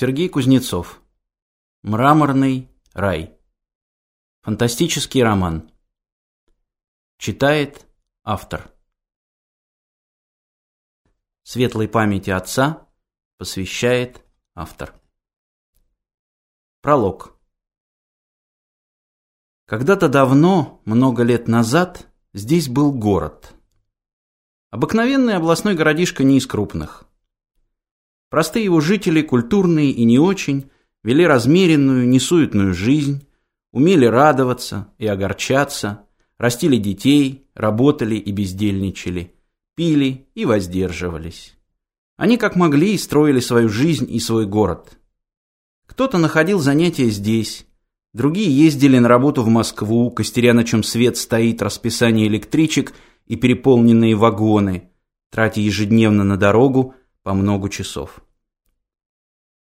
Сергей Кузнецов. Мраморный рай. Фантастический роман. Читает автор. Светлой памяти отца посвящает автор. Пролог. Когда-то давно, много лет назад, здесь был город. Обыкновенный областной городишко не из крупных. Простые его жители, культурные и не очень, вели размеренную, несуетную жизнь, умели радоваться и огорчаться, растили детей, работали и бездельничали, пили и воздерживались. Они как могли строили свою жизнь и свой город. Кто-то находил занятия здесь, другие ездили на работу в Москву, костеря на чем свет стоит расписание электричек и переполненные вагоны, тратя ежедневно на дорогу по много часов.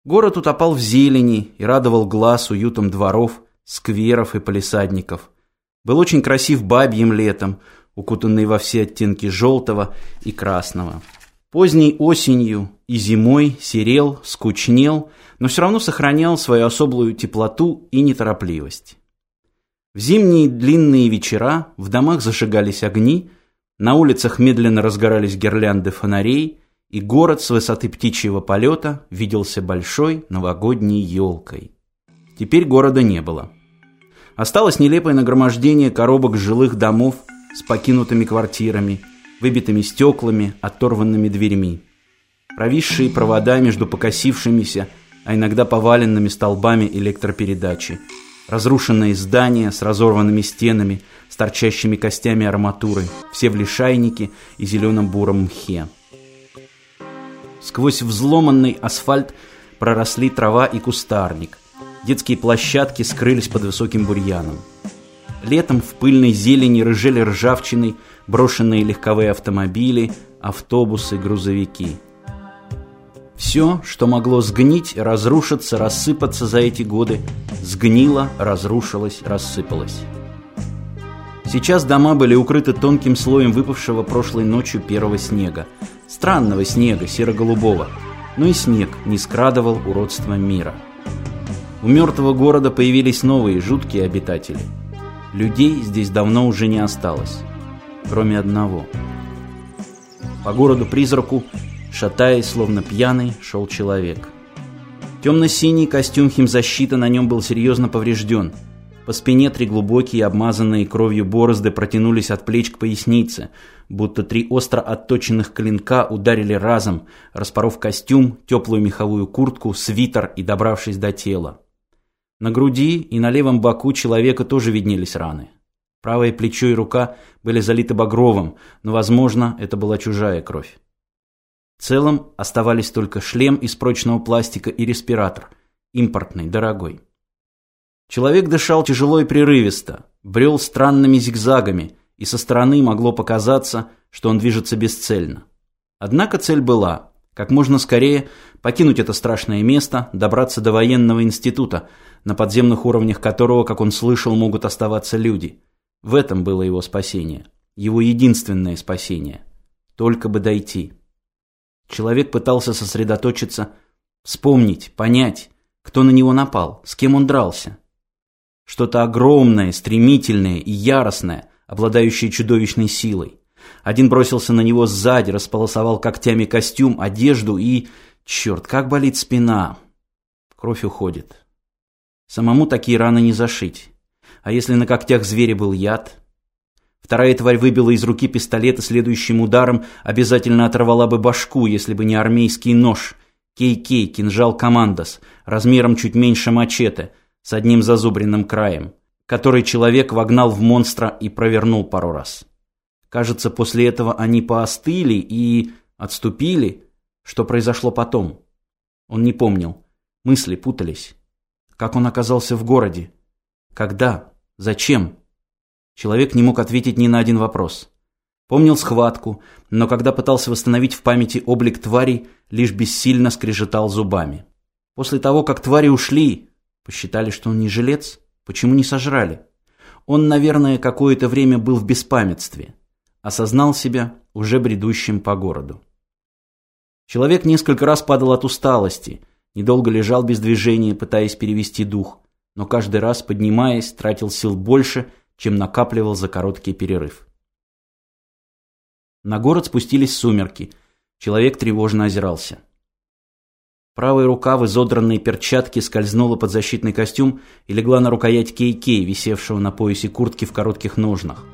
Город утопал в зелени и радовал глаз уютом дворов, скверов и палисадников. Был очень красив бабьим летом, укутанный во все оттенки желтого и красного. Поздней осенью и зимой серел, скучнел, но все равно сохранял свою особую теплоту и неторопливость. В зимние длинные вечера в домах зажигались огни, на улицах медленно разгорались гирлянды фонарей – и город с высоты птичьего полета виделся большой новогодней елкой. Теперь города не было. Осталось нелепое нагромождение коробок жилых домов с покинутыми квартирами, выбитыми стеклами, оторванными дверьми. Провисшие провода между покосившимися, а иногда поваленными столбами электропередачи. Разрушенные здания с разорванными стенами, с торчащими костями арматуры, все в лишайнике и зеленом буром мхе. Сквозь взломанный асфальт проросли трава и кустарник. Детские площадки скрылись под высоким бурьяном. Летом в пыльной зелени рыжели ржавчиной брошенные легковые автомобили, автобусы, грузовики. Все, что могло сгнить, разрушиться, рассыпаться за эти годы, сгнило, разрушилось, рассыпалось. Сейчас дома были укрыты тонким слоем выпавшего прошлой ночью первого снега – Странного снега, серо-голубого. Но и снег не скрадывал уродства мира. У мертвого города появились новые жуткие обитатели. Людей здесь давно уже не осталось. Кроме одного. По городу-призраку, шатаясь, словно пьяный, шел человек. Темно-синий костюм химзащиты на нем был серьезно поврежден. По спине три глубокие, обмазанные кровью борозды протянулись от плеч к пояснице – будто три остро отточенных клинка ударили разом, распоров костюм, теплую меховую куртку, свитер и добравшись до тела. На груди и на левом боку человека тоже виднелись раны. Правое плечо и рука были залиты багровым, но, возможно, это была чужая кровь. В целом оставались только шлем из прочного пластика и респиратор, импортный, дорогой. Человек дышал тяжело и прерывисто, брел странными зигзагами – и со стороны могло показаться, что он движется бесцельно. Однако цель была – как можно скорее покинуть это страшное место, добраться до военного института, на подземных уровнях которого, как он слышал, могут оставаться люди. В этом было его спасение. Его единственное спасение. Только бы дойти. Человек пытался сосредоточиться, вспомнить, понять, кто на него напал, с кем он дрался. Что-то огромное, стремительное и яростное – обладающие чудовищной силой. Один бросился на него сзади, располосовал когтями костюм, одежду и... Черт, как болит спина. Кровь уходит. Самому такие раны не зашить. А если на когтях зверя был яд? Вторая тварь выбила из руки пистолет и следующим ударом обязательно оторвала бы башку, если бы не армейский нож. Кей-кей, кинжал командос, размером чуть меньше мачете, с одним зазубренным краем который человек вогнал в монстра и провернул пару раз. Кажется, после этого они поостыли и отступили. Что произошло потом? Он не помнил. Мысли путались. Как он оказался в городе? Когда? Зачем? Человек не мог ответить ни на один вопрос. Помнил схватку, но когда пытался восстановить в памяти облик тварей, лишь бессильно скрежетал зубами. После того, как твари ушли, посчитали, что он не жилец? Почему не сожрали? Он, наверное, какое-то время был в беспамятстве. Осознал себя уже бредущим по городу. Человек несколько раз падал от усталости, недолго лежал без движения, пытаясь перевести дух, но каждый раз, поднимаясь, тратил сил больше, чем накапливал за короткий перерыв. На город спустились сумерки. Человек тревожно озирался. Правая рука в изодранной перчатке скользнула под защитный костюм и легла на рукоять кей-кей, висевшего на поясе куртки в коротких ножнах.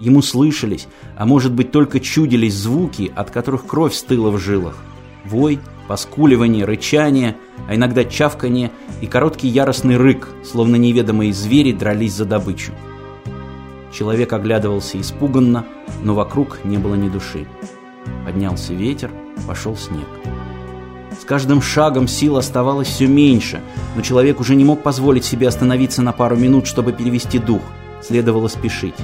Ему слышались, а может быть только чудились звуки, от которых кровь стыла в жилах. Вой, поскуливание, рычание, а иногда чавканье и короткий яростный рык, словно неведомые звери дрались за добычу. Человек оглядывался испуганно, но вокруг не было ни души. Поднялся ветер, пошел снег. С каждым шагом сил оставалось все меньше, но человек уже не мог позволить себе остановиться на пару минут, чтобы перевести дух. Следовало спешить.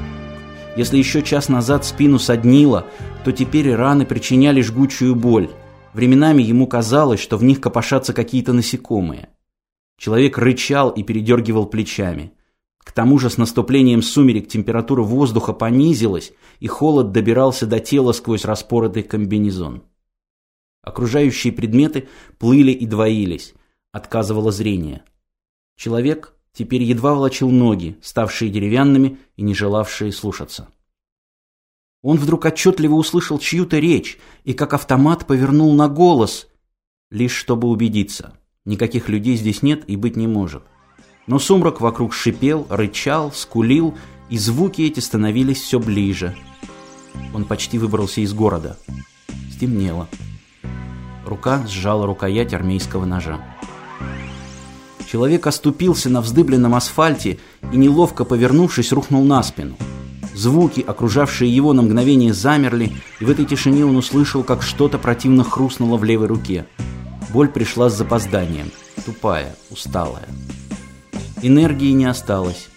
Если еще час назад спину соднило, то теперь раны причиняли жгучую боль. Временами ему казалось, что в них копошатся какие-то насекомые. Человек рычал и передергивал плечами. К тому же с наступлением сумерек температура воздуха понизилась, и холод добирался до тела сквозь распоротый комбинезон. Окружающие предметы плыли и двоились, отказывало зрение. Человек теперь едва волочил ноги, ставшие деревянными и не желавшие слушаться. Он вдруг отчетливо услышал чью-то речь и как автомат повернул на голос, лишь чтобы убедиться. Никаких людей здесь нет и быть не может. Но сумрак вокруг шипел, рычал, скулил, и звуки эти становились все ближе. Он почти выбрался из города. Стемнело. Рука сжала рукоять армейского ножа. Человек оступился на вздыбленном асфальте и, неловко повернувшись, рухнул на спину. Звуки, окружавшие его на мгновение, замерли, и в этой тишине он услышал, как что-то противно хрустнуло в левой руке. Боль пришла с запозданием, тупая, усталая. Энергии не осталось.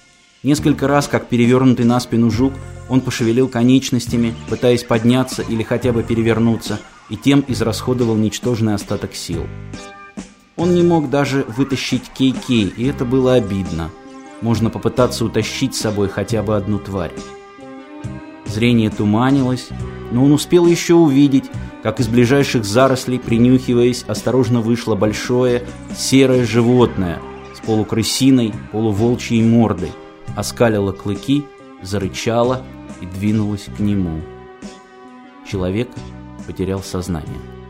Несколько раз, как перевернутый на спину жук, он пошевелил конечностями, пытаясь подняться или хотя бы перевернуться, и тем израсходовал ничтожный остаток сил. Он не мог даже вытащить Кей-Кей, и это было обидно. Можно попытаться утащить с собой хотя бы одну тварь. Зрение туманилось, но он успел еще увидеть, как из ближайших зарослей, принюхиваясь, осторожно вышло большое серое животное с полукрысиной, полуволчьей мордой, оскалило клыки, зарычало и двинулось к нему. Человек потерял сознание.